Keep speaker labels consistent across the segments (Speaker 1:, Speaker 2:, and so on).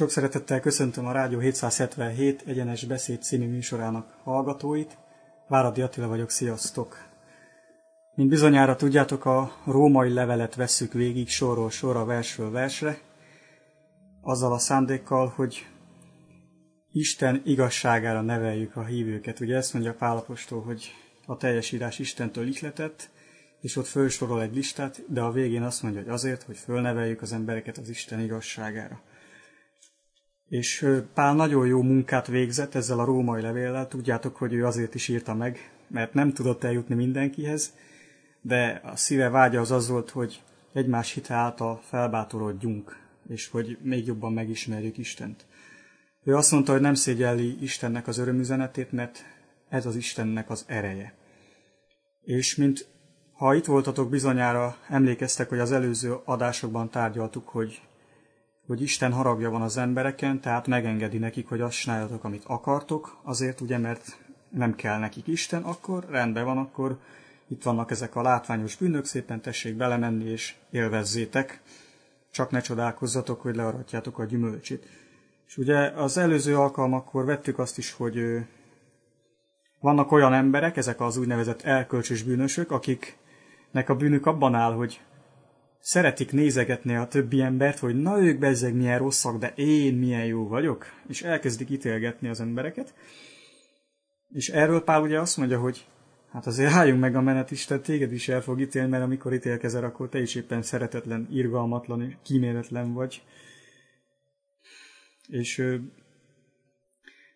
Speaker 1: Sok szeretettel köszöntöm a Rádió 777 egyenes beszéd című műsorának hallgatóit. Váradi Attila vagyok, sziasztok! Mint bizonyára tudjátok, a római levelet vesszük végig sorról sorra, versről versre, azzal a szándékkal, hogy Isten igazságára neveljük a hívőket. Ugye ezt mondja Pálapostól, hogy a teljes írás Istentől ihletett, és ott fölsorol egy listát, de a végén azt mondja, hogy azért, hogy fölneveljük az embereket az Isten igazságára. És Pál nagyon jó munkát végzett ezzel a római levéllel, tudjátok, hogy ő azért is írta meg, mert nem tudott eljutni mindenkihez, de a szíve vágya az az volt, hogy egymás hite által felbátorodjunk, és hogy még jobban megismerjük Istent. Ő azt mondta, hogy nem szégyelli Istennek az örömüzenetét, mert ez az Istennek az ereje. És mint ha itt voltatok bizonyára, emlékeztek, hogy az előző adásokban tárgyaltuk, hogy, hogy Isten haragja van az embereken, tehát megengedi nekik, hogy azt csináljatok, amit akartok, azért ugye, mert nem kell nekik Isten, akkor rendben van, akkor itt vannak ezek a látványos bűnök, szépen tessék belemenni és élvezzétek, csak ne csodálkozzatok, hogy learatjátok a gyümölcsét. És ugye az előző alkalmakkor vettük azt is, hogy vannak olyan emberek, ezek az úgynevezett elkölcsös bűnösök, akiknek a bűnük abban áll, hogy szeretik nézegetni a többi embert, hogy na ők bezzeg milyen rosszak, de én milyen jó vagyok, és elkezdik ítélgetni az embereket. És erről Pál ugye azt mondja, hogy hát azért álljunk meg a menet Isten, téged is el fog ítélni, mert amikor ítélkezel, akkor te is éppen szeretetlen, irgalmatlan, kíméletlen vagy. És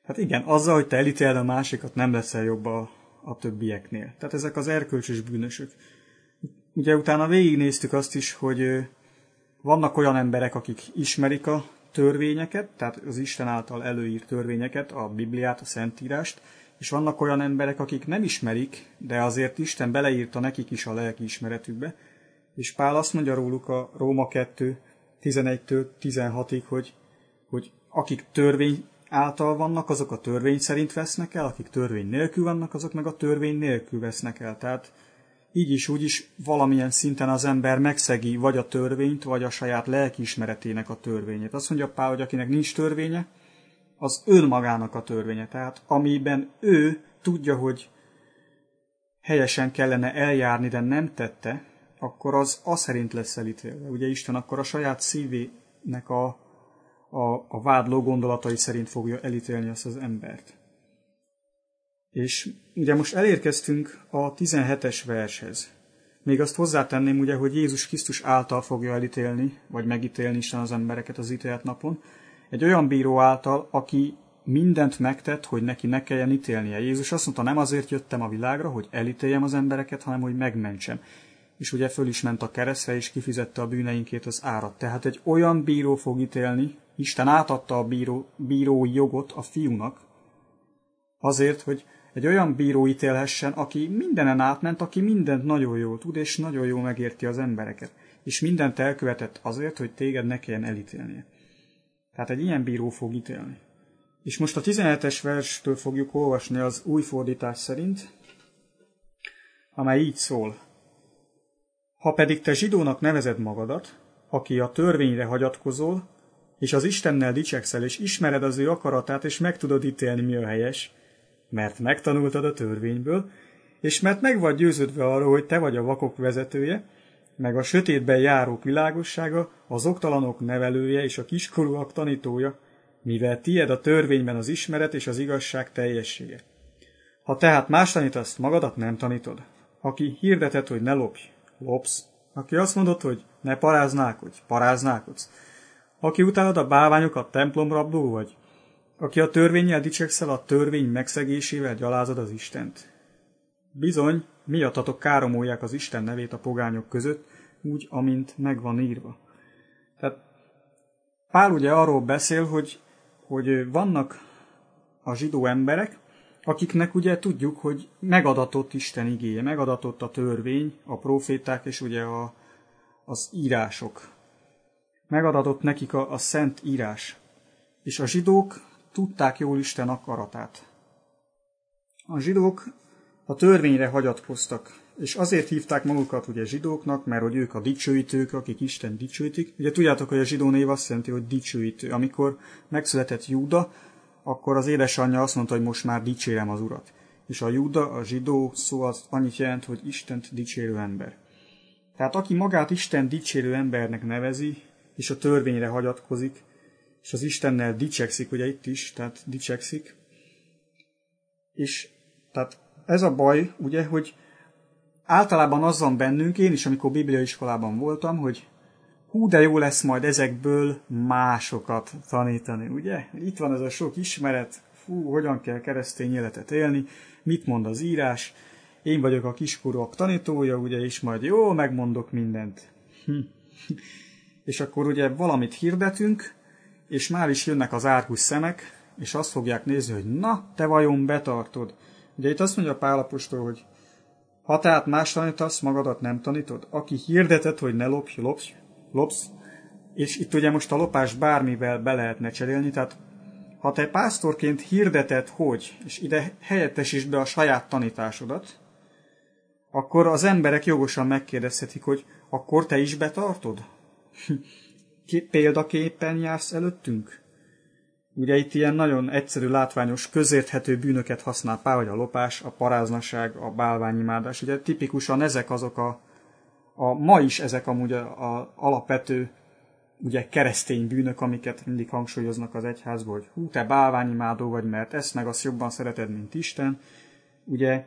Speaker 1: hát igen, azzal, hogy te elítéled a másikat, nem leszel jobb a, a többieknél. Tehát ezek az erkölcsös bűnösök. Ugye utána végignéztük azt is, hogy vannak olyan emberek, akik ismerik a törvényeket, tehát az Isten által előírt törvényeket, a Bibliát, a Szentírást, és vannak olyan emberek, akik nem ismerik, de azért Isten beleírta nekik is a lelki ismeretükbe, és Pál azt mondja róluk a Róma 2, 11-től 16-ig, hogy, hogy akik törvény által vannak, azok a törvény szerint vesznek el, akik törvény nélkül vannak, azok meg a törvény nélkül vesznek el. Tehát így is, úgy is valamilyen szinten az ember megszegi vagy a törvényt, vagy a saját lelkiismeretének a törvényét. Azt mondja Pál, hogy akinek nincs törvénye, az önmagának a törvénye. Tehát amiben ő tudja, hogy helyesen kellene eljárni, de nem tette, akkor az az szerint lesz elítélve. Ugye Isten akkor a saját szívének a, a, a vádló gondolatai szerint fogja elítélni azt az embert. És ugye most elérkeztünk a 17-es vershez. Még azt hozzátenném ugye, hogy Jézus Krisztus által fogja elítélni, vagy megítélni Isten az embereket az ítélet napon. Egy olyan bíró által, aki mindent megtett, hogy neki ne kelljen ítélnie. Jézus azt mondta, nem azért jöttem a világra, hogy elítéljem az embereket, hanem hogy megmentsem. És ugye föl is ment a keresztre, és kifizette a bűneinkét az árat. Tehát egy olyan bíró fog ítélni, Isten átadta a bíró, bírói jogot a fiúnak, azért, hogy egy olyan bíró ítélhessen, aki mindenen átment, aki mindent nagyon jól tud, és nagyon jól megérti az embereket. És mindent elkövetett azért, hogy téged ne kelljen elítélnie. Tehát egy ilyen bíró fog ítélni. És most a 17-es verstől fogjuk olvasni az új fordítás szerint, amely így szól. Ha pedig te zsidónak nevezed magadat, aki a törvényre hagyatkozol, és az Istennel dicsekszel, és ismered az ő akaratát, és meg tudod ítélni, mi a helyes, mert megtanultad a törvényből, és mert meg vagy győződve arról, hogy te vagy a vakok vezetője, meg a sötétben járók világossága, az oktalanok nevelője és a kiskorúak tanítója, mivel tied a törvényben az ismeret és az igazság teljessége. Ha tehát más tanítasz, magadat nem tanítod. Aki hirdeted, hogy ne lopj, lopsz. Aki azt mondod, hogy ne paráználkodj, paráználkodsz. Aki utálod a bálványokat, templomrabló vagy. Aki a törvényel dicsekszel, a törvény megszegésével gyalázod az Istent. Bizony, miattatok káromolják az Isten nevét a pogányok között, úgy, amint megvan írva. Tehát Pál ugye arról beszél, hogy, hogy vannak a zsidó emberek, akiknek ugye tudjuk, hogy megadatott Isten igéje, megadatott a törvény, a proféták és ugye a, az írások. Megadatott nekik a, a szent írás. És a zsidók tudták jól Isten akaratát. A zsidók a törvényre hagyatkoztak, És azért hívták magukat ugye zsidóknak, mert hogy ők a dicsőítők, akik Isten dicsőítik. Ugye tudjátok, hogy a zsidó név azt jelenti, hogy dicsőítő. Amikor megszületett Júda, akkor az édesanyja azt mondta, hogy most már dicsérem az urat. És a Júda, a zsidó szó az annyit jelent, hogy Istent dicsérő ember. Tehát aki magát Isten dicsérő embernek nevezi, és a törvényre hagyatkozik, és az Istennel dicsekszik, ugye itt is, tehát dicsekszik, és tehát ez a baj, ugye, hogy általában az bennünk, én is, amikor bibliaiskolában voltam, hogy hú, de jó lesz majd ezekből másokat tanítani, ugye? Itt van ez a sok ismeret, fú, hogyan kell keresztény életet élni, mit mond az írás, én vagyok a kiskorúak tanítója, ugye, és majd jó, megmondok mindent. Hm. és akkor ugye valamit hirdetünk, és már is jönnek az árgus szemek, és azt fogják nézni, hogy na, te vajon betartod. Ugye itt azt mondja Pálapostól, hogy ha tehát más tanítasz, magadat nem tanítod. Aki hirdetet, hogy ne lopj, lopj, lopsz, és itt ugye most a lopás bármivel be lehetne cserélni, tehát ha te pásztorként hirdeted, hogy, és ide helyettesítsd be a saját tanításodat, akkor az emberek jogosan megkérdezhetik, hogy akkor te is betartod? Példaképpen jársz előttünk? Ugye itt ilyen nagyon egyszerű, látványos, közérthető bűnöket használ Pál, vagy a lopás, a paráznaság, a bálványimádás. Ugye tipikusan ezek azok a, a ma is ezek amúgy a, a alapvető ugye keresztény bűnök, amiket mindig hangsúlyoznak az egyházból, hogy hú, te bálványimádó vagy, mert ezt meg azt jobban szereted, mint Isten. Ugye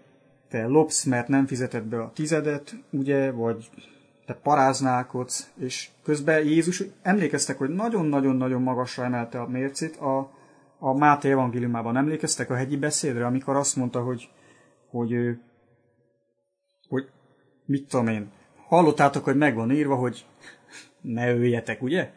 Speaker 1: te lopsz, mert nem fizeted be a tizedet, ugye, vagy te paráználkodsz, és közben Jézus, emlékeztek, hogy nagyon-nagyon-nagyon magasra emelte a mércét, a, a Máté evangéliumában emlékeztek a hegyi beszédre, amikor azt mondta, hogy, hogy, hogy mit tudom én, hallottátok, hogy megvan írva, hogy ne öljetek, ugye?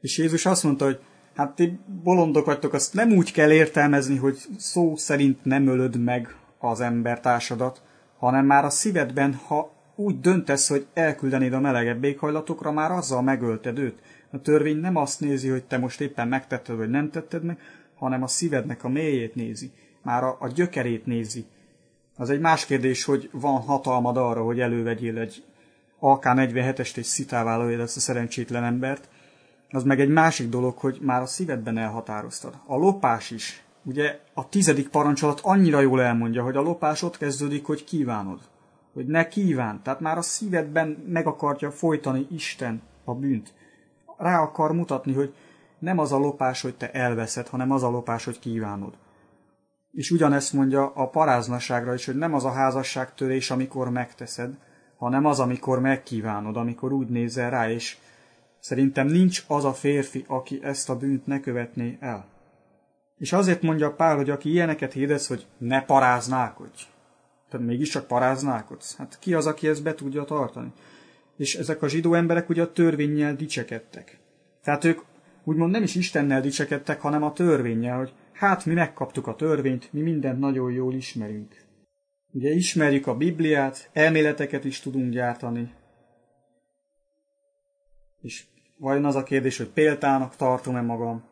Speaker 1: És Jézus azt mondta, hogy hát ti bolondok vagytok, azt nem úgy kell értelmezni, hogy szó szerint nem ölöd meg az embertársadat, hanem már a szívedben, ha úgy döntesz, hogy elküldenéd a melegebb éghajlatokra, már azzal megölted őt. A törvény nem azt nézi, hogy te most éppen megtetted, vagy nem tetted meg, hanem a szívednek a mélyét nézi. Már a, a gyökerét nézi. Az egy más kérdés, hogy van hatalmad arra, hogy elővegyél egy AK-47-est és szitává ezt a szerencsétlen embert. Az meg egy másik dolog, hogy már a szívedben elhatároztad. A lopás is. Ugye a tizedik parancsolat annyira jól elmondja, hogy a lopás ott kezdődik, hogy kívánod hogy ne kíván. Tehát már a szívedben meg akarja folytani Isten a bűnt. Rá akar mutatni, hogy nem az a lopás, hogy te elveszed, hanem az a lopás, hogy kívánod. És ugyanezt mondja a paráznaságra is, hogy nem az a házasságtörés, amikor megteszed, hanem az, amikor megkívánod, amikor úgy nézel rá, és szerintem nincs az a férfi, aki ezt a bűnt ne követné el. És azért mondja Pál, hogy aki ilyeneket hirdesz, hogy ne paráználkodj, tehát mégiscsak paráználkodsz? Hát ki az, aki ezt be tudja tartani? És ezek a zsidó emberek ugye a törvényel dicsekedtek. Tehát ők úgymond nem is Istennel dicsekedtek, hanem a törvényel, hogy hát mi megkaptuk a törvényt, mi mindent nagyon jól ismerünk. Ugye ismerjük a Bibliát, elméleteket is tudunk gyártani. És vajon az a kérdés, hogy példának tartom-e magam,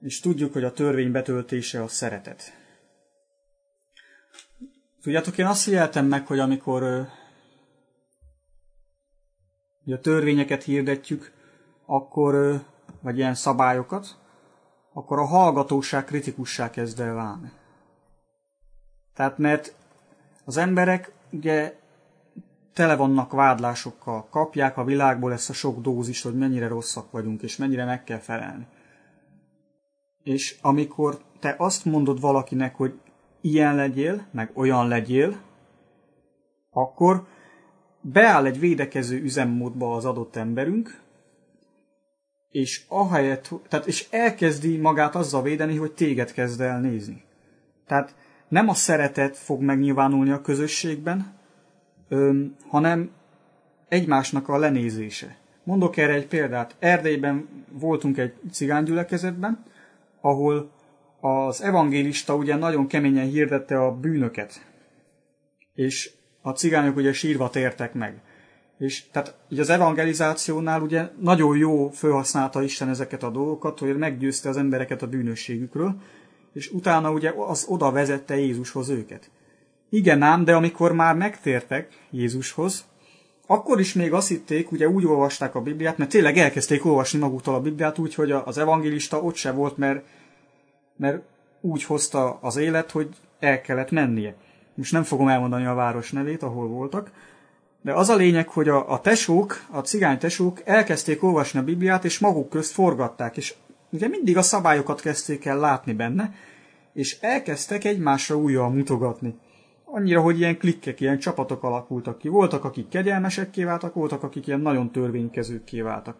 Speaker 1: és tudjuk, hogy a törvény betöltése a szeretet. Tudjátok, én azt hihetem meg, hogy amikor a törvényeket hirdetjük, akkor, vagy ilyen szabályokat, akkor a hallgatóság kritikussá kezd el válni. Tehát mert az emberek ugye tele vannak vádlásokkal, kapják a világból ezt a sok dózist, hogy mennyire rosszak vagyunk, és mennyire meg kell felelni. És amikor te azt mondod valakinek, hogy ilyen legyél, meg olyan legyél, akkor beáll egy védekező üzemmódba az adott emberünk, és ahelyett, tehát, és elkezdi magát azzal védeni, hogy téged kezd el nézni. Tehát nem a szeretet fog megnyilvánulni a közösségben, öm, hanem egymásnak a lenézése. Mondok erre egy példát. Erdélyben voltunk egy cigánygyülekezetben, ahol az evangélista ugye nagyon keményen hirdette a bűnöket, és a cigányok ugye sírva tértek meg. És tehát ugye az evangelizációnál ugye nagyon jó felhasználta Isten ezeket a dolgokat, hogy meggyőzte az embereket a bűnösségükről, és utána ugye az oda vezette Jézushoz őket. Igen ám, de amikor már megtértek Jézushoz, akkor is még azt hitték, ugye úgy olvasták a Bibliát, mert tényleg elkezdték olvasni maguktól a Bibliát úgy, hogy az evangélista ott se volt, mert, mert úgy hozta az élet, hogy el kellett mennie. Most nem fogom elmondani a város nevét, ahol voltak, de az a lényeg, hogy a, a tesók, a cigány tesók elkezdték olvasni a Bibliát, és maguk közt forgatták, és ugye mindig a szabályokat kezdték el látni benne, és elkezdtek egymásra újjal mutogatni. Annyira, hogy ilyen klikkek, ilyen csapatok alakultak ki. Voltak, akik kegyelmesekké váltak, voltak, akik ilyen nagyon törvénykezőkké váltak.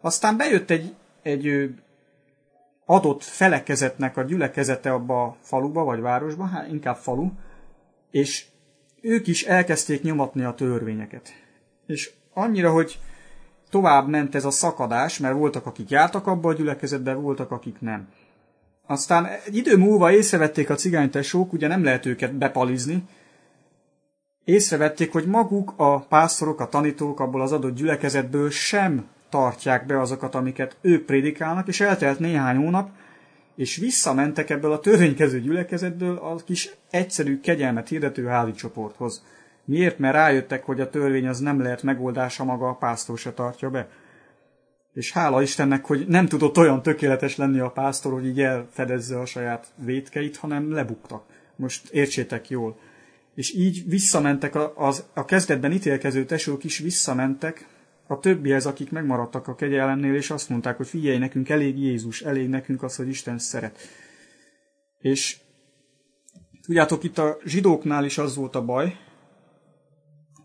Speaker 1: Aztán bejött egy, egy adott felekezetnek a gyülekezete abba a faluba, vagy városba, hát inkább falu, és ők is elkezdték nyomatni a törvényeket. És annyira, hogy tovább ment ez a szakadás, mert voltak, akik jártak abba a gyülekezetbe, voltak, akik nem. Aztán egy idő múlva észrevették a cigánytesók, ugye nem lehet őket bepalizni, észrevették, hogy maguk a pásztorok, a tanítók abból az adott gyülekezetből sem tartják be azokat, amiket ők prédikálnak, és eltelt néhány hónap, és visszamentek ebből a törvénykező gyülekezetből a kis egyszerű kegyelmet hirdető házi csoporthoz. Miért? Mert rájöttek, hogy a törvény az nem lehet megoldása maga, a pásztor se tartja be. És hála Istennek, hogy nem tudott olyan tökéletes lenni a pásztor, hogy így elfedezze a saját vétkeit, hanem lebuktak. Most értsétek jól. És így visszamentek, a, az, a kezdetben ítélkező tesók is visszamentek a többihez, akik megmaradtak a kegyelemnél, és azt mondták, hogy figyelj, nekünk elég Jézus, elég nekünk az, hogy Isten szeret. És tudjátok, itt a zsidóknál is az volt a baj,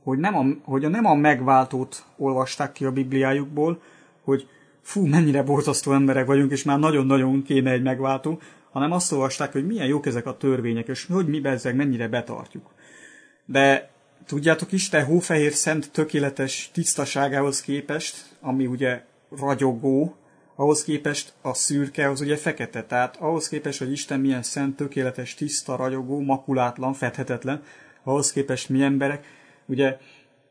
Speaker 1: hogy, nem a, hogy a nem a megváltót olvasták ki a Bibliájukból, hogy fú, mennyire borzasztó emberek vagyunk, és már nagyon-nagyon kéne egy megváltó, hanem azt olvasták, hogy milyen jók ezek a törvények, és hogy mi bezzeg mennyire betartjuk. De tudjátok, Isten hófehér szent tökéletes tisztaságához képest, ami ugye ragyogó, ahhoz képest a szürke az ugye fekete. Tehát ahhoz képest, hogy Isten milyen szent, tökéletes, tiszta, ragyogó, makulátlan, fedhetetlen, ahhoz képest mi emberek, ugye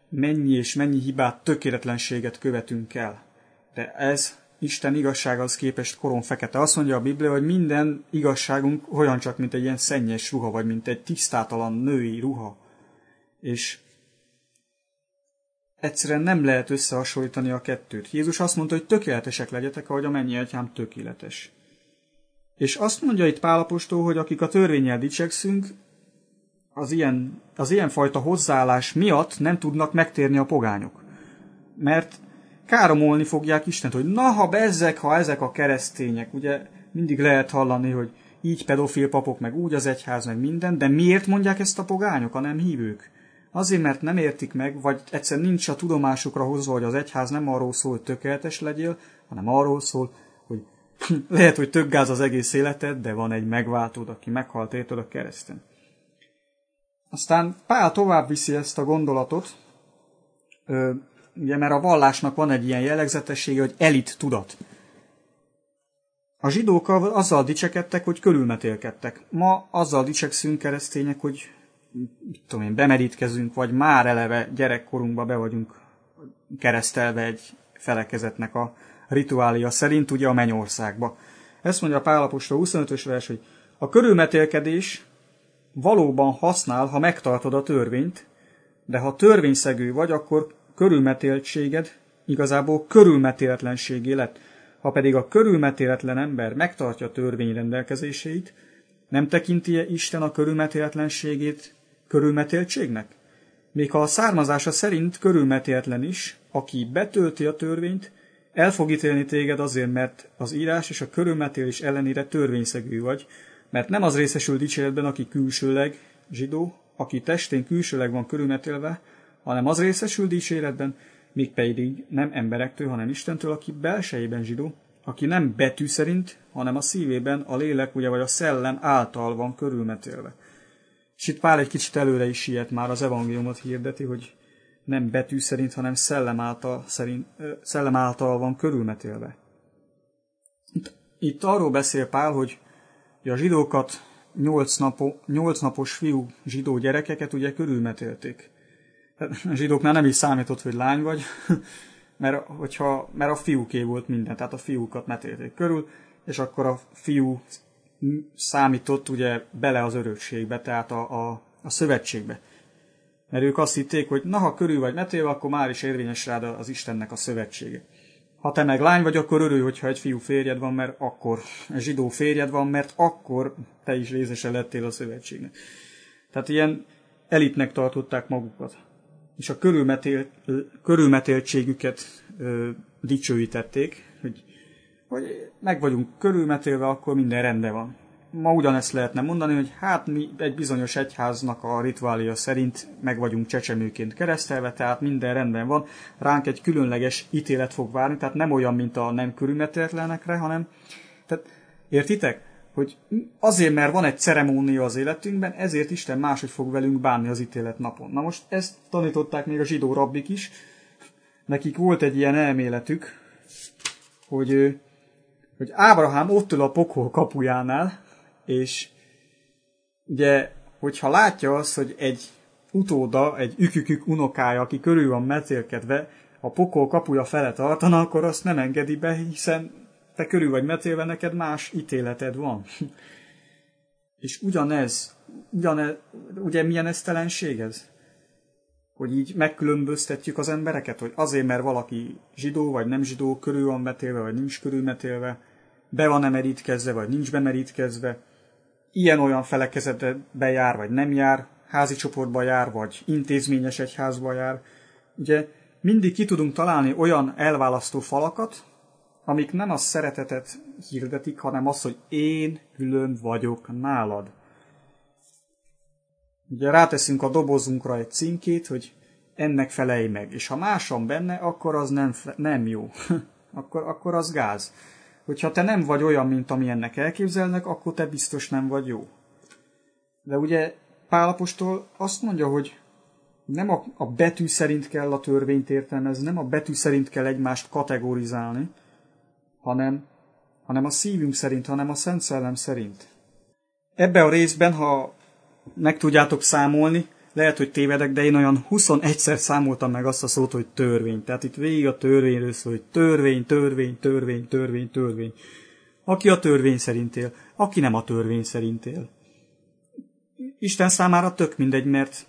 Speaker 1: mennyi és mennyi hibát, tökéletlenséget követünk el. De ez Isten igazsághoz képest koron fekete. Azt mondja a Biblia, hogy minden igazságunk olyan csak, mint egy ilyen szennyes ruha, vagy mint egy tisztátalan női ruha és egyszerűen nem lehet összehasonlítani a kettőt. Jézus azt mondta, hogy tökéletesek legyetek, ahogy a mennyi atyám tökéletes. És azt mondja itt Pálapostól, hogy akik a törvényel dicsekszünk, az ilyen, az ilyen fajta hozzáállás miatt nem tudnak megtérni a pogányok. Mert káromolni fogják Istent, hogy na, ha bezzek, ha ezek a keresztények, ugye mindig lehet hallani, hogy így pedofil papok, meg úgy az egyház, meg minden, de miért mondják ezt a pogányok, a nem hívők? Azért, mert nem értik meg, vagy egyszer nincs a tudomásukra hozva, hogy az egyház nem arról szól, hogy tökéletes legyél, hanem arról szól, hogy lehet, hogy több gáz az egész életed, de van egy megváltód, aki meghalt érted a kereszten. Aztán Pál tovább viszi ezt a gondolatot, ugye, mert a vallásnak van egy ilyen jellegzetessége, hogy elit tudat. A zsidók azzal dicsekedtek, hogy körülmetélkedtek. Ma azzal dicsekszünk keresztények, hogy mit tudom én, bemerítkezünk, vagy már eleve gyerekkorunkba be vagyunk keresztelve egy felekezetnek a rituália szerint, ugye a mennyországba. Ezt mondja a Pálapostól 25-ös vers, hogy a körülmetélkedés valóban használ, ha megtartod a törvényt, de ha törvényszegő vagy, akkor körülmetéltséged igazából körülmetéletlenségé lett. Ha pedig a körülmetéletlen ember megtartja a törvény rendelkezéseit, nem tekinti -e Isten a körülmetéletlenségét körülmetéltségnek? Még ha a származása szerint körülmetéletlen is, aki betölti a törvényt, el fog ítélni téged azért, mert az írás és a körülmetélés ellenére törvényszegű vagy, mert nem az részesül dicséretben, aki külsőleg zsidó, aki testén külsőleg van körülmetélve, hanem az részesül dicséretben, pedig nem emberektől, hanem Istentől, aki belsejében zsidó, aki nem betű szerint, hanem a szívében a lélek, ugye, vagy a szellem által van körülmetélve. És itt Pál egy kicsit előre is siet már az evangéliumot hirdeti, hogy nem betű szerint, hanem szellem által, szerint, szellem által van körülmetélve. Itt, itt arról beszél Pál, hogy a zsidókat, nyolc, napo, nyolc napos fiú zsidó gyerekeket ugye körülmetélték. A zsidóknál nem is számított, hogy lány vagy, mert, hogyha, mert a fiúké volt minden, tehát a fiúkat metélték körül, és akkor a fiú számított ugye bele az örökségbe, tehát a, a a szövetségbe. Mert ők azt hitték, hogy na, ha körül vagy metélve, akkor már is érvényes rád az Istennek a szövetsége. Ha te meg lány vagy, akkor örülj, hogyha egy fiú férjed van, mert akkor zsidó férjed van, mert akkor te is részese lettél a szövetségnek. Tehát ilyen elitnek tartották magukat. És a körülmetél, körülmetéltségüket ö, dicsőítették, hogy, meg vagyunk körülmetélve, akkor minden rendben van ma ugyanezt lehetne mondani, hogy hát mi egy bizonyos egyháznak a rituália szerint meg vagyunk csecsemőként keresztelve, tehát minden rendben van, ránk egy különleges ítélet fog várni, tehát nem olyan, mint a nem körülmetetlenekre, hanem tehát értitek? hogy azért, mert van egy ceremónia az életünkben, ezért Isten máshogy fog velünk bánni az ítélet napon. Na most ezt tanították még a zsidó rabbik is. Nekik volt egy ilyen elméletük, hogy, hogy Ábrahám ott ül a pokol kapujánál, és ugye, hogyha látja azt, hogy egy utóda, egy ükükük unokája, aki körül van metélkedve, a pokol kapuja fele tartana, akkor azt nem engedi be, hiszen te körül vagy metélve, neked más ítéleted van. és ugyanez, ugyanez, ugye milyen esztelenség ez? Hogy így megkülönböztetjük az embereket, hogy azért, mert valaki zsidó vagy nem zsidó, körül van metélve, vagy nincs körülmetélve, be van emerítkezve, vagy nincs bemerítkezve, ilyen-olyan felekezetbe jár, vagy nem jár, házi csoportba jár, vagy intézményes egyházba jár. Ugye mindig ki tudunk találni olyan elválasztó falakat, amik nem a szeretetet hirdetik, hanem az, hogy én külön vagyok nálad. Ugye ráteszünk a dobozunkra egy címkét, hogy ennek felej meg, és ha más benne, akkor az nem, nem jó. akkor, akkor az gáz hogyha te nem vagy olyan, mint amilyennek elképzelnek, akkor te biztos nem vagy jó. De ugye Pálapostól azt mondja, hogy nem a, a betű szerint kell a törvényt értelmezni, nem a betű szerint kell egymást kategorizálni, hanem, hanem a szívünk szerint, hanem a Szent Szellem szerint. Ebbe a részben, ha meg tudjátok számolni, lehet, hogy tévedek, de én olyan 21-szer számoltam meg azt a szót, hogy törvény. Tehát itt végig a törvényről szól, hogy törvény, törvény, törvény, törvény, törvény. Aki a törvény szerint él, aki nem a törvény szerint él. Isten számára tök mindegy, mert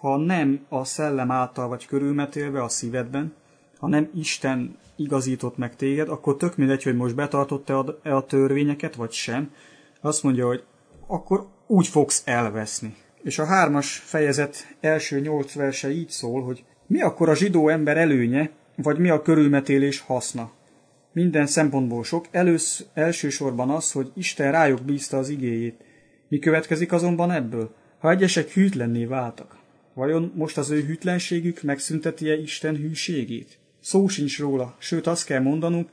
Speaker 1: ha nem a szellem által vagy körülmetélve a szívedben, ha nem Isten igazított meg téged, akkor tök mindegy, hogy most betartotta-e a törvényeket, vagy sem. Azt mondja, hogy akkor úgy fogsz elveszni. És a hármas fejezet első nyolc verse így szól, hogy mi akkor a zsidó ember előnye, vagy mi a körülmetélés haszna? Minden szempontból sok, elősz, elsősorban az, hogy Isten rájuk bízta az igéjét. Mi következik azonban ebből? Ha egyesek hűtlenné váltak, vajon most az ő hűtlenségük megszünteti-e Isten hűségét? Szó sincs róla, sőt azt kell mondanunk,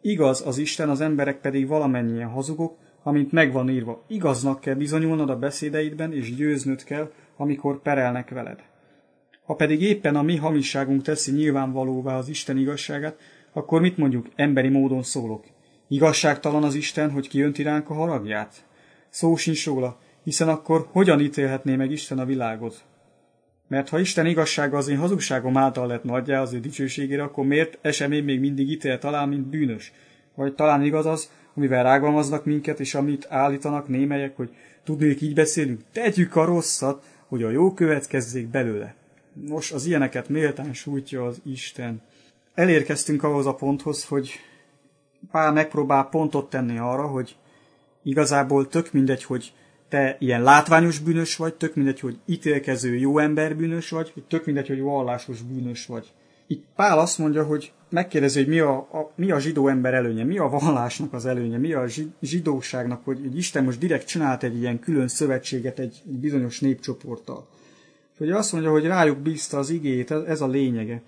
Speaker 1: igaz az Isten, az emberek pedig valamennyien hazugok, amint megvan írva, igaznak kell bizonyulnod a beszédeidben, és győznöd kell, amikor perelnek veled. Ha pedig éppen a mi hamisságunk teszi nyilvánvalóvá az Isten igazságát, akkor mit mondjuk, emberi módon szólok? Igazságtalan az Isten, hogy kijönti ránk a haragját? Szó sincs róla, hiszen akkor hogyan ítélhetné meg Isten a világot? Mert ha Isten igazsága az én hazugságom által lett nagyjá az ő dicsőségére, akkor miért esemény még mindig ítél talán, mint bűnös? Vagy talán igaz az, amivel rágalmaznak minket, és amit állítanak némelyek, hogy tudnék így beszélünk, tegyük a rosszat, hogy a jó következzék belőle. Nos, az ilyeneket méltán sújtja az Isten. Elérkeztünk ahhoz a ponthoz, hogy Pál megpróbál pontot tenni arra, hogy igazából tök mindegy, hogy te ilyen látványos bűnös vagy, tök mindegy, hogy ítélkező jó ember bűnös vagy, hogy tök mindegy, hogy vallásos bűnös vagy. Itt Pál azt mondja, hogy megkérdezi, hogy mi a, a, mi a zsidó ember előnye, mi a vallásnak az előnye, mi a zsidóságnak, hogy, hogy Isten most direkt csinált egy ilyen külön szövetséget egy bizonyos népcsoporttal. Hogy azt mondja, hogy rájuk bízta az igét, ez, ez a lényege.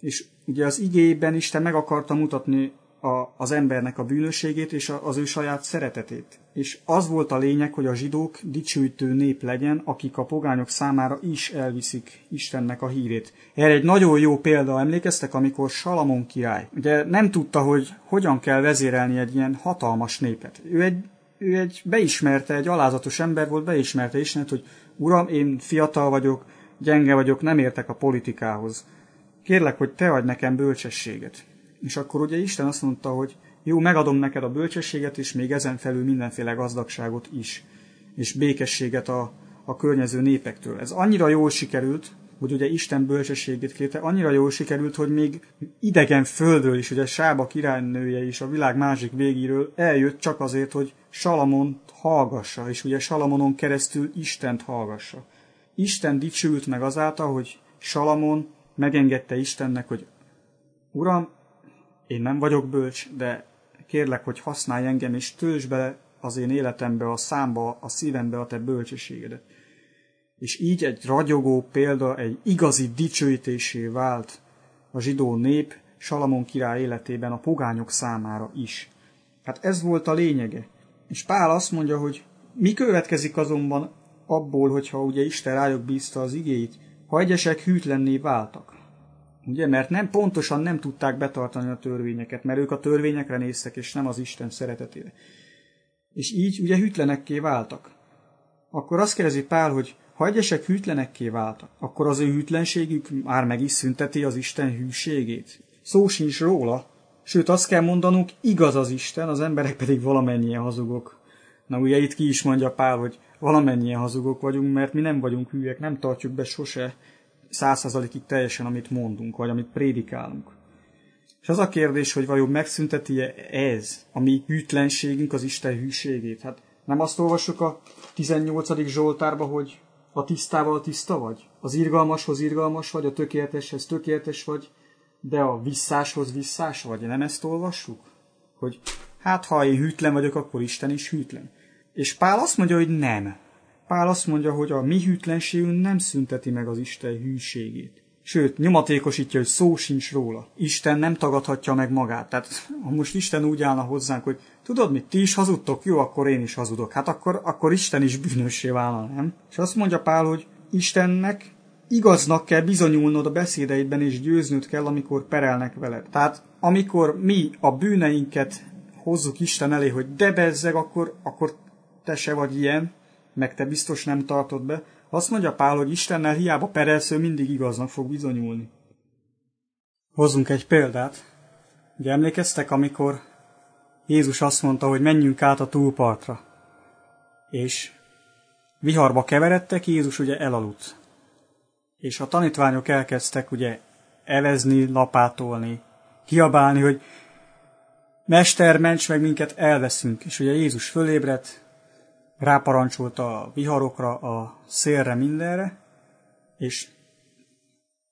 Speaker 1: És ugye az igében Isten meg akarta mutatni a, az embernek a bűnösségét és a, az ő saját szeretetét. És az volt a lényeg, hogy a zsidók dicsőítő nép legyen, akik a pogányok számára is elviszik Istennek a hírét. Erre egy nagyon jó példa emlékeztek, amikor Salamon király ugye nem tudta, hogy hogyan kell vezérelni egy ilyen hatalmas népet. Ő egy, ő egy beismerte, egy alázatos ember volt, beismerte Istent, hogy Uram, én fiatal vagyok, gyenge vagyok, nem értek a politikához. Kérlek, hogy te adj nekem bölcsességet. És akkor ugye Isten azt mondta, hogy jó, megadom neked a bölcsességet, és még ezen felül mindenféle gazdagságot is, és békességet a, a környező népektől. Ez annyira jól sikerült, hogy ugye Isten bölcsességét kérte, annyira jól sikerült, hogy még idegen földről is, ugye Sába királynője is a világ másik végéről eljött csak azért, hogy Salamon hallgassa, és ugye Salamonon keresztül Istent hallgassa. Isten dicsült meg azáltal, hogy Salamon megengedte Istennek, hogy Uram, én nem vagyok bölcs, de kérlek, hogy használj engem, és töltsd bele az én életembe, a számba, a szívembe a te bölcsességedet. És így egy ragyogó példa, egy igazi dicsőítésé vált a zsidó nép Salamon király életében a pogányok számára is. Hát ez volt a lényege. És Pál azt mondja, hogy mi következik azonban abból, hogyha ugye Isten rájuk bízta az igéit, ha egyesek hűtlenné váltak. Ugye, mert nem pontosan nem tudták betartani a törvényeket, mert ők a törvényekre néztek, és nem az Isten szeretetére. És így ugye hűtlenekké váltak. Akkor azt kérdezi Pál, hogy ha egyesek hűtlenekké váltak, akkor az ő hűtlenségük már meg is szünteti az Isten hűségét. Szó sincs róla, sőt azt kell mondanunk, igaz az Isten, az emberek pedig valamennyien hazugok. Na ugye itt ki is mondja Pál, hogy valamennyien hazugok vagyunk, mert mi nem vagyunk hülyek, nem tartjuk be sose százszerzalékig teljesen, amit mondunk, vagy amit prédikálunk. És az a kérdés, hogy vajon megszünteti-e ez a mi hűtlenségünk az Isten hűségét? Hát nem azt olvassuk a 18. Zsoltárba, hogy a tisztával tiszta vagy? Az irgalmashoz irgalmas vagy, a tökéleteshez tökéletes vagy, de a visszáshoz visszás vagy? Nem ezt olvassuk? Hogy hát ha én hűtlen vagyok, akkor Isten is hűtlen. És Pál azt mondja, hogy nem. Pál azt mondja, hogy a mi hűtlenségünk nem szünteti meg az Isten hűségét. Sőt, nyomatékosítja, hogy szó sincs róla. Isten nem tagadhatja meg magát. Tehát ha most Isten úgy állna hozzánk, hogy tudod mit, ti is hazudtok, jó, akkor én is hazudok. Hát akkor, akkor Isten is bűnössé válna, nem? És azt mondja Pál, hogy Istennek igaznak kell bizonyulnod a beszédeidben, és győznöd kell, amikor perelnek veled. Tehát amikor mi a bűneinket hozzuk Isten elé, hogy de bezzeg, akkor, akkor te se vagy ilyen, meg te biztos nem tartod be. Azt mondja Pál, hogy Istennel hiába perelsz, ő mindig igaznak fog bizonyulni. Hozzunk egy példát. Ugye emlékeztek, amikor Jézus azt mondta, hogy menjünk át a túlpartra. És viharba keveredtek, Jézus ugye elaludt. És a tanítványok elkezdtek ugye evezni, lapátolni, kiabálni, hogy Mester, ments meg minket, elveszünk. És ugye Jézus fölébredt, ráparancsolta a viharokra, a szélre, mindenre, és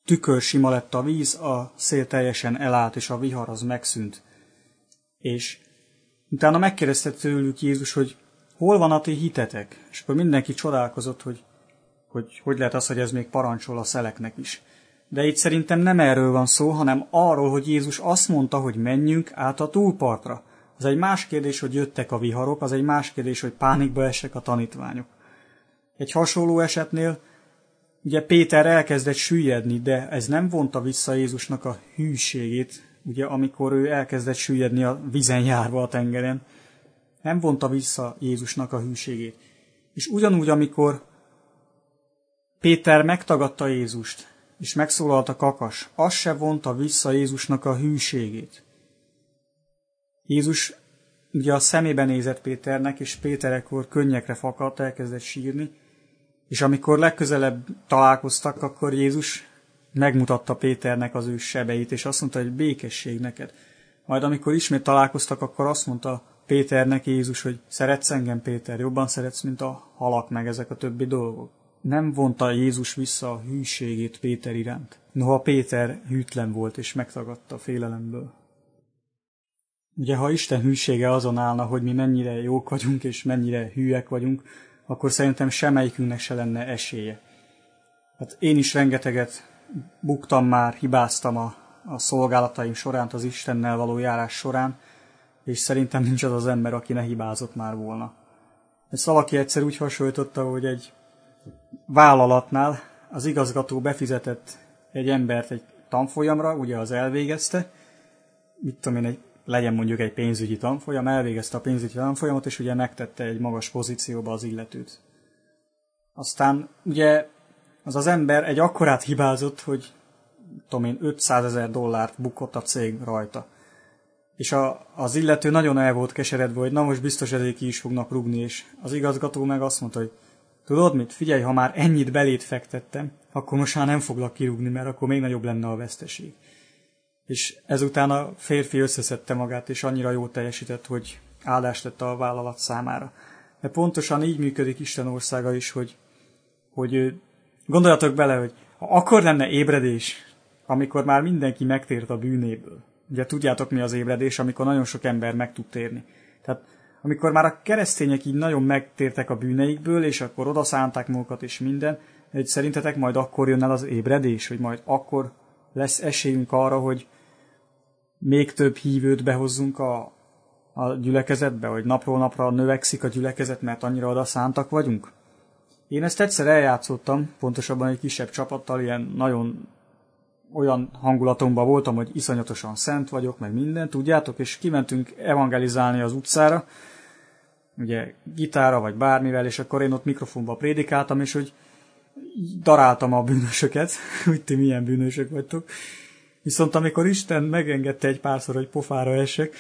Speaker 1: tükör sima lett a víz, a szél teljesen elállt, és a vihar az megszűnt. És utána megkérdezte tőlük Jézus, hogy hol van a ti hitetek? És akkor mindenki csodálkozott, hogy hogy, hogy lehet az, hogy ez még parancsol a szeleknek is. De itt szerintem nem erről van szó, hanem arról, hogy Jézus azt mondta, hogy menjünk át a túlpartra. Az egy más kérdés, hogy jöttek a viharok, az egy más kérdés, hogy pánikba esek a tanítványok. Egy hasonló esetnél ugye Péter elkezdett süllyedni, de ez nem vonta vissza Jézusnak a hűségét, ugye amikor ő elkezdett süllyedni a vizen járva a tengeren. Nem vonta vissza Jézusnak a hűségét. És ugyanúgy, amikor Péter megtagadta Jézust, és megszólalt a kakas, az se vonta vissza Jézusnak a hűségét. Jézus ugye a szemébe nézett Péternek, és Péter ekkor könnyekre fakadt, elkezdett sírni, és amikor legközelebb találkoztak, akkor Jézus megmutatta Péternek az ő sebeit, és azt mondta, hogy békesség neked. Majd amikor ismét találkoztak, akkor azt mondta Péternek Jézus, hogy szeretsz engem, Péter, jobban szeretsz, mint a halak meg ezek a többi dolgok. Nem vonta Jézus vissza a hűségét Péter iránt. Noha Péter hűtlen volt és megtagadta félelemből. Ugye, ha Isten hűsége azon állna, hogy mi mennyire jók vagyunk és mennyire hűek vagyunk, akkor szerintem semmelyikünknek se lenne esélye. Hát én is rengeteget buktam már, hibáztam a, a szolgálataim során, az Istennel való járás során, és szerintem nincs az az ember, aki ne hibázott már volna. Ezt valaki egyszer úgy hasonlította, hogy egy vállalatnál az igazgató befizetett egy embert egy tanfolyamra, ugye az elvégezte, mit tudom én, egy legyen mondjuk egy pénzügyi tanfolyam, elvégezte a pénzügyi tanfolyamot, és ugye megtette egy magas pozícióba az illetőt. Aztán ugye az az ember egy akkorát hibázott, hogy tudom én, 500 ezer dollárt bukott a cég rajta. És a, az illető nagyon el volt keseredve, hogy na most biztos ezért ki is fognak rugni, és az igazgató meg azt mondta, hogy tudod mit, figyelj, ha már ennyit belét fektettem, akkor most már nem foglak kirúgni, mert akkor még nagyobb lenne a veszteség. És ezután a férfi összeszedte magát, és annyira jól teljesített, hogy áldást tett a vállalat számára. De pontosan így működik Isten országa is, hogy, hogy gondoljatok bele, hogy ha akkor lenne ébredés, amikor már mindenki megtért a bűnéből. Ugye tudjátok mi az ébredés, amikor nagyon sok ember meg tud térni. Tehát amikor már a keresztények így nagyon megtértek a bűneikből, és akkor odaszánták magukat és minden, hogy szerintetek majd akkor jön el az ébredés, hogy majd akkor lesz esélyünk arra, hogy még több hívőt behozzunk a, a gyülekezetbe, hogy napról napra növekszik a gyülekezet, mert annyira oda szántak vagyunk? Én ezt egyszer eljátszottam, pontosabban egy kisebb csapattal, ilyen nagyon olyan hangulatomban voltam, hogy iszonyatosan szent vagyok, meg minden, tudjátok, és kimentünk evangelizálni az utcára, ugye gitára vagy bármivel, és akkor én ott mikrofonba prédikáltam, és hogy daráltam a bűnösöket, hogy ti milyen bűnösök vagytok. Viszont amikor Isten megengedte egy párszor, hogy pofára esek,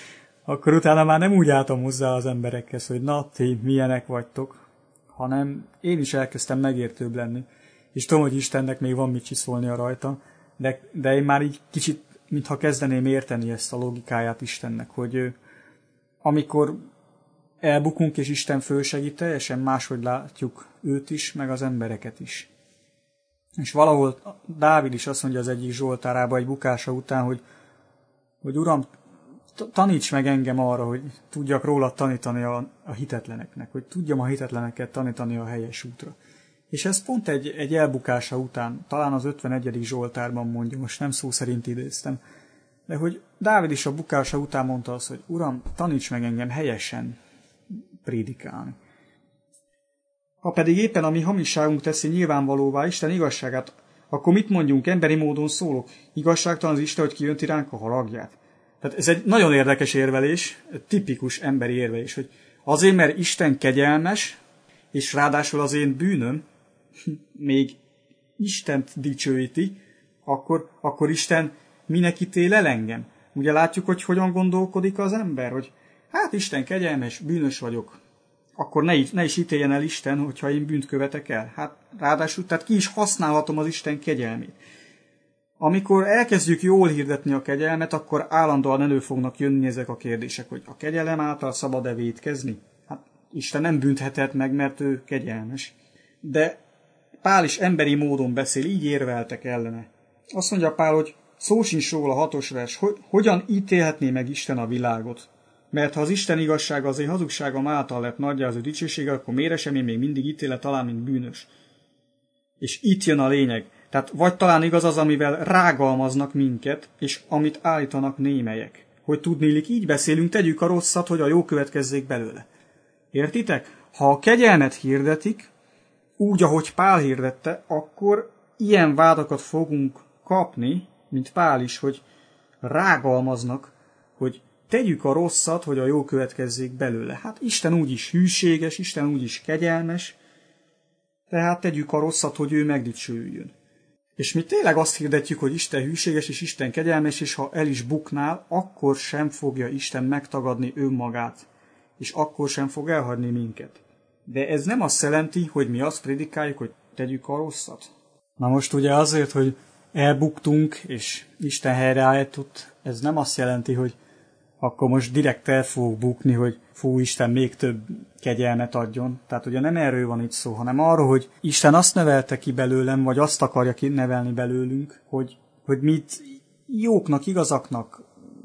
Speaker 1: akkor utána már nem úgy álltam hozzá az emberekhez, hogy na, ti milyenek vagytok, hanem én is elkezdtem megértőbb lenni. És tudom, hogy Istennek még van mit csiszolni a rajta, de, de én már így kicsit, mintha kezdeném érteni ezt a logikáját Istennek, hogy amikor elbukunk, és Isten fölsegít, teljesen máshogy látjuk őt is, meg az embereket is. És valahol Dávid is azt mondja az egyik Zsoltárában egy bukása után, hogy, hogy Uram, taníts meg engem arra, hogy tudjak róla tanítani a, a hitetleneknek, hogy tudjam a hitetleneket tanítani a helyes útra. És ez pont egy, egy elbukása után, talán az 51. Zsoltárban mondja, most nem szó szerint idéztem, de hogy Dávid is a bukása után mondta azt, hogy Uram, taníts meg engem helyesen prédikálni. Ha pedig éppen a mi hamisságunk teszi nyilvánvalóvá Isten igazságát, akkor mit mondjunk, emberi módon szólok? Igazságtalan az Isten, hogy kijönti ránk a haragját. Tehát ez egy nagyon érdekes érvelés, tipikus emberi érvelés, hogy azért, mert Isten kegyelmes, és ráadásul az én bűnöm még Istent dicsőíti, akkor, akkor Isten minek ítél el engem? Ugye látjuk, hogy hogyan gondolkodik az ember, hogy hát Isten kegyelmes, bűnös vagyok, akkor ne, ne is ítéljen el Isten, hogyha én bűnt követek el. Hát ráadásul, tehát ki is használhatom az Isten kegyelmét. Amikor elkezdjük jól hirdetni a kegyelmet, akkor állandóan elő fognak jönni ezek a kérdések, hogy a kegyelem által szabad-e védkezni? Hát Isten nem bünthetett meg, mert ő kegyelmes. De Pál is emberi módon beszél, így érveltek ellene. Azt mondja Pál, hogy szó sincs róla hatos vers, hogy hogyan ítélhetné meg Isten a világot. Mert ha az Isten igazsága az én hazugságom által lett nagyja az ő dicsősége, akkor miért sem én még mindig ítéle talán, mint bűnös. És itt jön a lényeg. Tehát vagy talán igaz az, amivel rágalmaznak minket, és amit állítanak némelyek. Hogy tudnélik, így beszélünk, tegyük a rosszat, hogy a jó következzék belőle. Értitek? Ha a kegyelmet hirdetik, úgy, ahogy Pál hirdette, akkor ilyen vádakat fogunk kapni, mint Pál is, hogy rágalmaznak, hogy tegyük a rosszat, hogy a jó következzék belőle. Hát Isten úgyis hűséges, Isten úgyis kegyelmes, tehát tegyük a rosszat, hogy ő megdicsőjön. És mi tényleg azt hirdetjük, hogy Isten hűséges és Isten kegyelmes, és ha el is buknál, akkor sem fogja Isten megtagadni önmagát, és akkor sem fog elhagyni minket. De ez nem azt jelenti, hogy mi azt prédikáljuk, hogy tegyük a rosszat. Na most ugye azért, hogy elbuktunk, és Isten helyreállított, ez nem azt jelenti, hogy akkor most direkt el fog bukni, hogy fú, Isten még több kegyelmet adjon. Tehát ugye nem erről van itt szó, hanem arról, hogy Isten azt nevelte ki belőlem, vagy azt akarja nevelni belőlünk, hogy, hogy mit jóknak, igazaknak,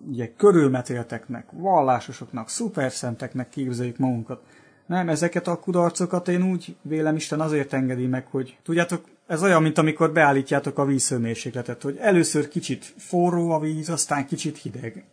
Speaker 1: ugye körülmetélteknek, vallásosoknak, szuperszenteknek képzeljük magunkat. Nem, ezeket a kudarcokat én úgy vélem Isten azért engedi meg, hogy tudjátok, ez olyan, mint amikor beállítjátok a vízhőmérsékletet, hogy először kicsit forró a víz, aztán kicsit hideg.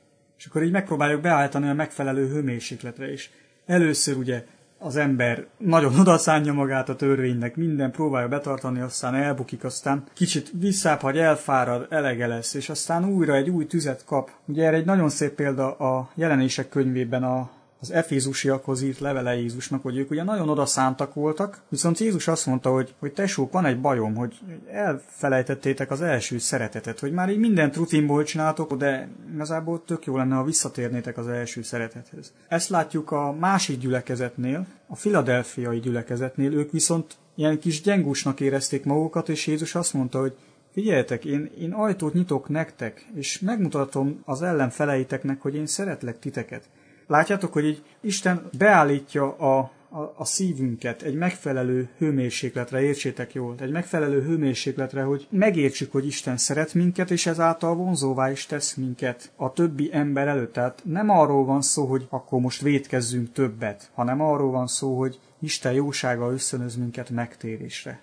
Speaker 1: És akkor így megpróbáljuk beállítani a megfelelő hőmérsékletre is. Először ugye az ember nagyon odaszánja magát a törvénynek, minden próbálja betartani, aztán elbukik, aztán kicsit visszább, elfárad, elege lesz, és aztán újra egy új tüzet kap. Ugye erre egy nagyon szép példa a jelenések könyvében a az Efézusiakhoz írt levele Jézusnak, hogy ők ugye nagyon odaszántak voltak, viszont Jézus azt mondta, hogy, hogy tesók, van egy bajom, hogy elfelejtettétek az első szeretetet, hogy már így minden rutinból csináltok, de igazából tök jó lenne, ha visszatérnétek az első szeretethez. Ezt látjuk a másik gyülekezetnél, a filadelfiai gyülekezetnél, ők viszont ilyen kis gyengusnak érezték magukat, és Jézus azt mondta, hogy Figyeljetek, én, én ajtót nyitok nektek, és megmutatom az ellenfeleiteknek, hogy én szeretlek titeket. Látjátok, hogy így Isten beállítja a, a, a szívünket egy megfelelő hőmérsékletre, értsétek jól, egy megfelelő hőmérsékletre, hogy megértsük, hogy Isten szeret minket, és ezáltal vonzóvá is tesz minket a többi ember előtt. Tehát nem arról van szó, hogy akkor most védkezzünk többet, hanem arról van szó, hogy Isten jósága összönöz minket megtérésre.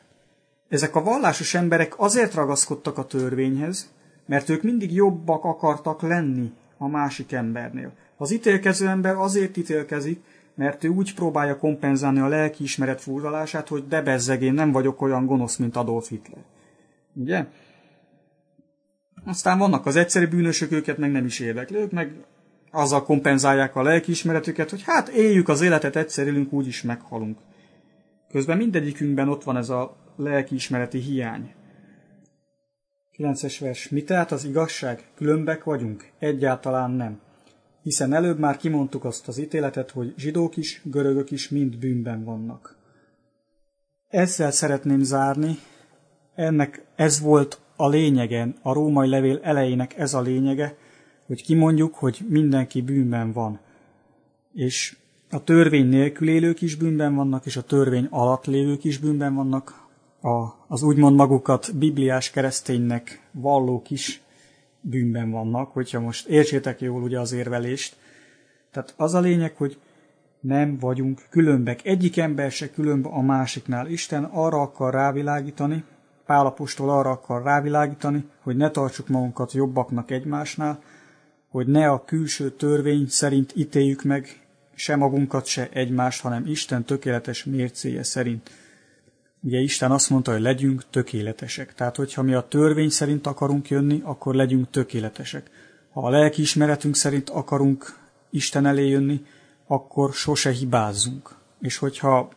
Speaker 1: Ezek a vallásos emberek azért ragaszkodtak a törvényhez, mert ők mindig jobbak akartak lenni a másik embernél. Az ítélkező ember azért ítélkezik, mert ő úgy próbálja kompenzálni a lelkiismeret furdalását, hogy de bezzeg, én nem vagyok olyan gonosz, mint Adolf Hitler. Ugye? Aztán vannak az egyszerű bűnösök, őket meg nem is érdekli, ők meg azzal kompenzálják a lelkiismeretüket, hogy hát éljük az életet, egyszer élünk, úgyis meghalunk. Közben mindegyikünkben ott van ez a lelkiismereti hiány. 9-es vers. Mi tehát az igazság? Különbek vagyunk? Egyáltalán nem. Hiszen előbb már kimondtuk azt az ítéletet, hogy zsidók is, görögök is mind bűnben vannak. Ezzel szeretném zárni. Ennek ez volt a lényege, a római levél elejének ez a lényege, hogy kimondjuk, hogy mindenki bűnben van. És a törvény nélkül élők is bűnben vannak, és a törvény alatt lévők is bűnben vannak, a, az úgymond magukat bibliás kereszténynek vallók is bűnben vannak, hogyha most értsétek jól ugye az érvelést. Tehát az a lényeg, hogy nem vagyunk különbek. Egyik ember se különb a másiknál. Isten arra akar rávilágítani, Pálapostól arra akar rávilágítani, hogy ne tartsuk magunkat jobbaknak egymásnál, hogy ne a külső törvény szerint ítéljük meg se magunkat, se egymást, hanem Isten tökéletes mércéje szerint. Ugye Isten azt mondta, hogy legyünk tökéletesek. Tehát, hogyha mi a törvény szerint akarunk jönni, akkor legyünk tökéletesek. Ha a lelkiismeretünk szerint akarunk Isten elé jönni, akkor sose hibázzunk. És hogyha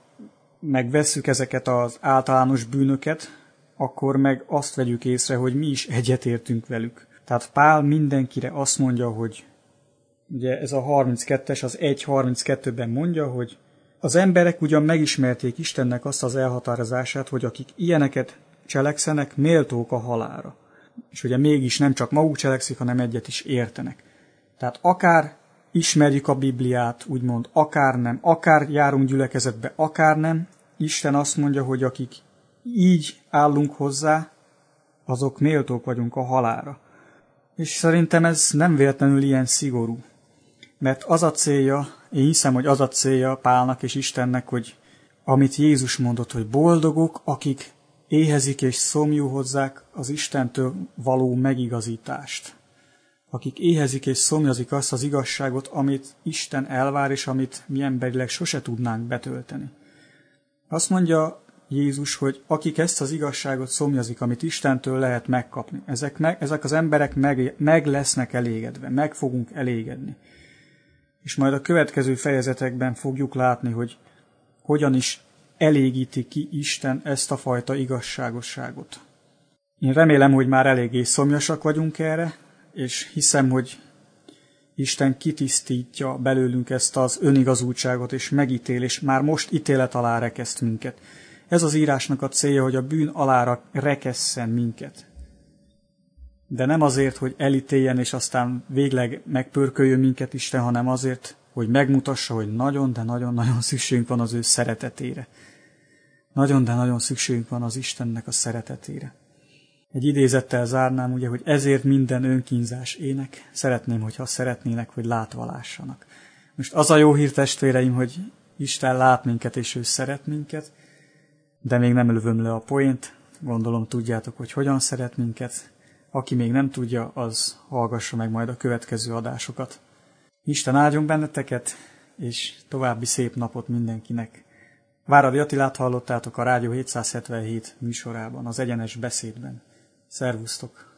Speaker 1: megvesszük ezeket az általános bűnöket, akkor meg azt vegyük észre, hogy mi is egyetértünk velük. Tehát Pál mindenkire azt mondja, hogy ugye ez a 32-es, az 1.32-ben mondja, hogy az emberek ugyan megismerték Istennek azt az elhatározását, hogy akik ilyeneket cselekszenek, méltók a halára. És ugye mégis nem csak maguk cselekszik, hanem egyet is értenek. Tehát akár ismerjük a Bibliát, úgymond, akár nem, akár járunk gyülekezetbe, akár nem, Isten azt mondja, hogy akik így állunk hozzá, azok méltók vagyunk a halára. És szerintem ez nem véletlenül ilyen szigorú. Mert az a célja, én hiszem, hogy az a célja Pálnak és Istennek, hogy amit Jézus mondott, hogy boldogok, akik éhezik és szomjú hozzák az Istentől való megigazítást. Akik éhezik és szomjazik azt az igazságot, amit Isten elvár, és amit mi emberileg sose tudnánk betölteni. Azt mondja Jézus, hogy akik ezt az igazságot szomjazik, amit Istentől lehet megkapni, ezek, meg, ezek az emberek meg, meg lesznek elégedve, meg fogunk elégedni és majd a következő fejezetekben fogjuk látni, hogy hogyan is elégíti ki Isten ezt a fajta igazságosságot. Én remélem, hogy már eléggé szomjasak vagyunk erre, és hiszem, hogy Isten kitisztítja belőlünk ezt az önigazultságot és megítél, és már most ítélet alá rekeszt minket. Ez az írásnak a célja, hogy a bűn alára rekesszen minket de nem azért, hogy elítéljen és aztán végleg megpörköljön minket Isten, hanem azért, hogy megmutassa, hogy nagyon, de nagyon-nagyon szükségünk van az ő szeretetére. Nagyon, de nagyon szükségünk van az Istennek a szeretetére. Egy idézettel zárnám, ugye, hogy ezért minden önkínzás ének, szeretném, hogyha szeretnének, hogy látva lássanak. Most az a jó hír, testvéreim, hogy Isten lát minket, és ő szeret minket, de még nem lövöm le a poént, gondolom tudjátok, hogy hogyan szeret minket, aki még nem tudja, az hallgassa meg majd a következő adásokat. Isten áldjon benneteket, és további szép napot mindenkinek. Váradi Attilát hallottátok a Rádió 777 műsorában, az egyenes beszédben. Szervusztok!